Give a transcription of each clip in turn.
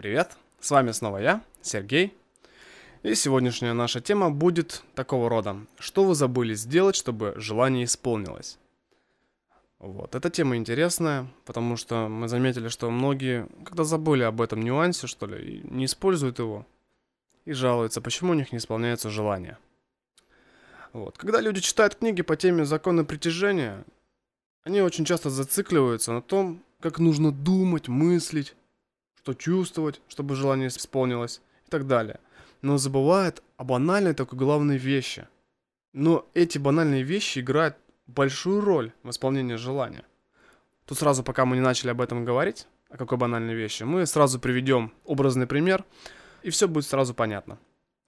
Привет, с вами снова я, Сергей. И сегодняшняя наша тема будет такого рода. Что вы забыли сделать, чтобы желание исполнилось? Вот, эта тема интересная, потому что мы заметили, что многие, когда забыли об этом нюансе, что ли, не используют его и жалуются, почему у них не исполняется желание. Вот. Когда люди читают книги по теме законы притяжения, они очень часто зацикливаются на том, как нужно думать, мыслить, что чувствовать, чтобы желание исполнилось и так далее. Но забывают о банальной такой главной вещи. Но эти банальные вещи играют большую роль в исполнении желания. Тут сразу, пока мы не начали об этом говорить, о какой банальной вещи, мы сразу приведем образный пример, и все будет сразу понятно.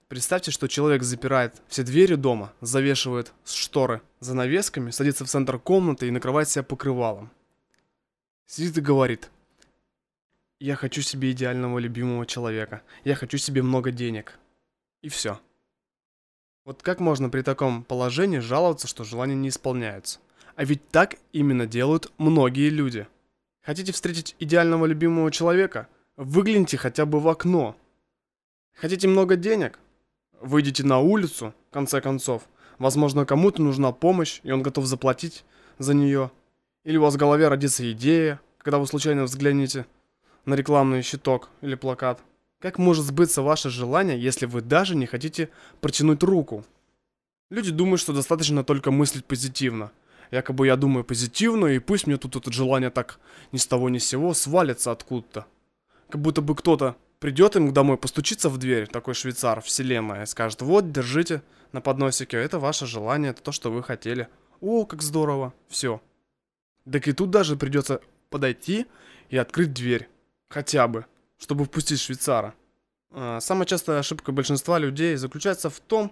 Представьте, что человек запирает все двери дома, завешивает шторы занавесками, садится в центр комнаты и накрывает себя покрывалом. Сидит и говорит, я хочу себе идеального любимого человека, я хочу себе много денег. И все. Вот как можно при таком положении жаловаться, что желания не исполняются? А ведь так именно делают многие люди. Хотите встретить идеального любимого человека? Выгляните хотя бы в окно. Хотите много денег? Выйдите на улицу, в конце концов. Возможно, кому-то нужна помощь, и он готов заплатить за нее. Или у вас в голове родится идея, когда вы случайно взглянете на рекламный щиток или плакат – как может сбыться ваше желание, если вы даже не хотите протянуть руку? Люди думают, что достаточно только мыслить позитивно. Якобы я думаю позитивно, и пусть мне тут это желание так ни с того ни с сего свалится откуда-то. Как будто бы кто-то придет им домой, постучится в дверь, такой швейцар, вселенная, и скажет, вот, держите на подносике, это ваше желание, это то, что вы хотели. О, как здорово, все. Так и тут даже придется подойти и открыть дверь. Хотя бы чтобы впустить швейцара. А, самая частая ошибка большинства людей заключается в том,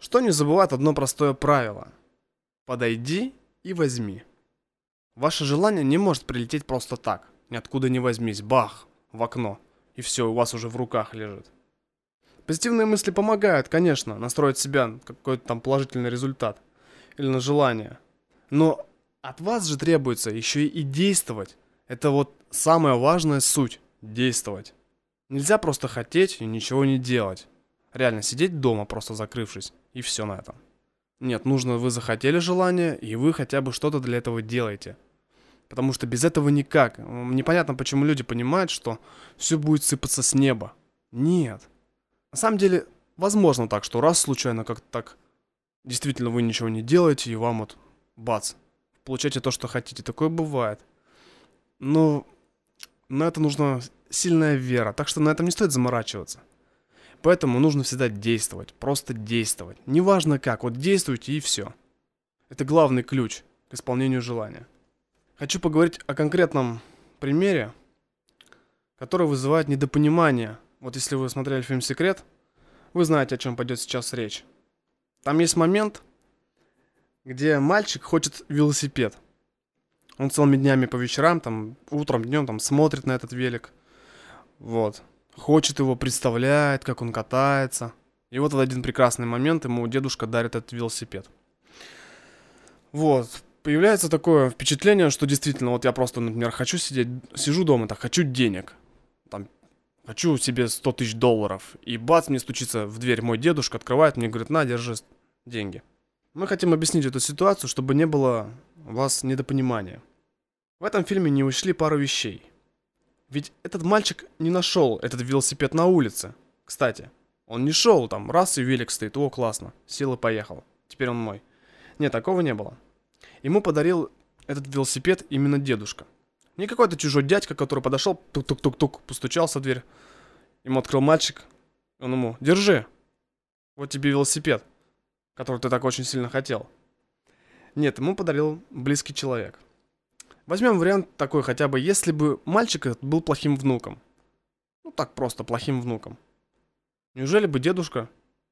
что они забывают одно простое правило. Подойди и возьми. Ваше желание не может прилететь просто так, ниоткуда не возьмись, бах, в окно, и все, у вас уже в руках лежит. Позитивные мысли помогают, конечно, настроить себя на какой-то там положительный результат или на желание. Но от вас же требуется еще и действовать. Это вот самая важная суть действовать. Нельзя просто хотеть и ничего не делать. Реально, сидеть дома, просто закрывшись, и все на этом. Нет, нужно, вы захотели желание, и вы хотя бы что-то для этого делаете. Потому что без этого никак. Непонятно, почему люди понимают, что все будет сыпаться с неба. Нет. На самом деле, возможно так, что раз случайно как-то так действительно вы ничего не делаете, и вам вот бац, получаете то, что хотите. Такое бывает. Но на это нужна сильная вера, так что на этом не стоит заморачиваться. Поэтому нужно всегда действовать, просто действовать. Неважно как, вот действуйте и все. Это главный ключ к исполнению желания. Хочу поговорить о конкретном примере, который вызывает недопонимание. Вот если вы смотрели фильм «Секрет», вы знаете, о чем пойдет сейчас речь. Там есть момент, где мальчик хочет велосипед. Он целыми днями по вечерам, там, утром, днем, там, смотрит на этот велик. Вот. Хочет его, представляет, как он катается. И вот в один прекрасный момент ему дедушка дарит этот велосипед. Вот. Появляется такое впечатление, что действительно, вот я просто, например, хочу сидеть, сижу дома, так, хочу денег. Там, хочу себе 100 тысяч долларов. И бац, мне стучится в дверь мой дедушка, открывает мне, говорит, на, держи деньги. Мы хотим объяснить эту ситуацию, чтобы не было вас недопонимания. В этом фильме не учли пару вещей. Ведь этот мальчик не нашел этот велосипед на улице. Кстати, он не шел там, раз и велик стоит, о, классно, сел и поехал. Теперь он мой. Нет, такого не было. Ему подарил этот велосипед именно дедушка. Не какой-то чужой дядька, который подошел, тук-тук-тук-тук, постучался в дверь. Ему открыл мальчик. Он ему, держи, вот тебе велосипед, который ты так очень сильно хотел. Нет, ему подарил близкий человек. Возьмем вариант такой хотя бы, если бы мальчик этот был плохим внуком. Ну так просто, плохим внуком. Неужели бы дедушка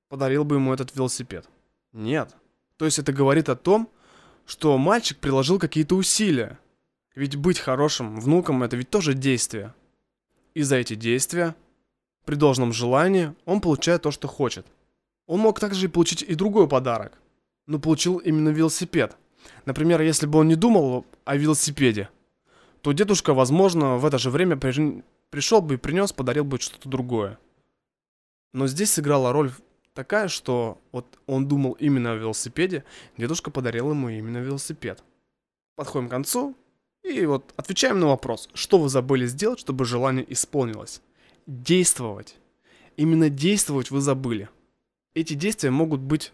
подарил бы ему этот велосипед? Нет. То есть это говорит о том, что мальчик приложил какие-то усилия. Ведь быть хорошим внуком это ведь тоже действие. И за эти действия, при должном желании, он получает то, что хочет. Он мог также и получить и другой подарок но получил именно велосипед. Например, если бы он не думал о велосипеде, то дедушка, возможно, в это же время пришел бы и принес, подарил бы что-то другое. Но здесь сыграла роль такая, что вот он думал именно о велосипеде, дедушка подарил ему именно велосипед. Подходим к концу, и вот отвечаем на вопрос, что вы забыли сделать, чтобы желание исполнилось. Действовать. Именно действовать вы забыли. Эти действия могут быть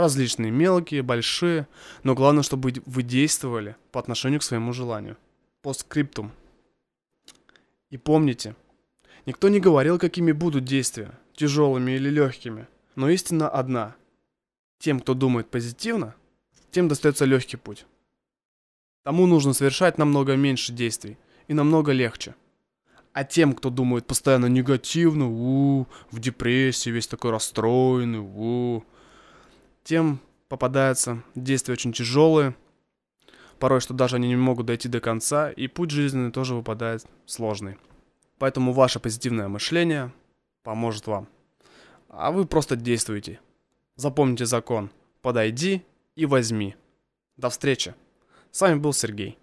различные, мелкие, большие, но главное, чтобы вы действовали по отношению к своему желанию. По скриптум. И помните, никто не говорил, какими будут действия, тяжелыми или легкими. Но истина одна. Тем, кто думает позитивно, тем достается легкий путь. Тому нужно совершать намного меньше действий и намного легче. А тем, кто думает постоянно негативно, у, в депрессии, весь такой расстроенный, -у тем попадаются действия очень тяжелые, порой, что даже они не могут дойти до конца, и путь жизненный тоже выпадает сложный. Поэтому ваше позитивное мышление поможет вам. А вы просто действуйте. Запомните закон. Подойди и возьми. До встречи. С вами был Сергей.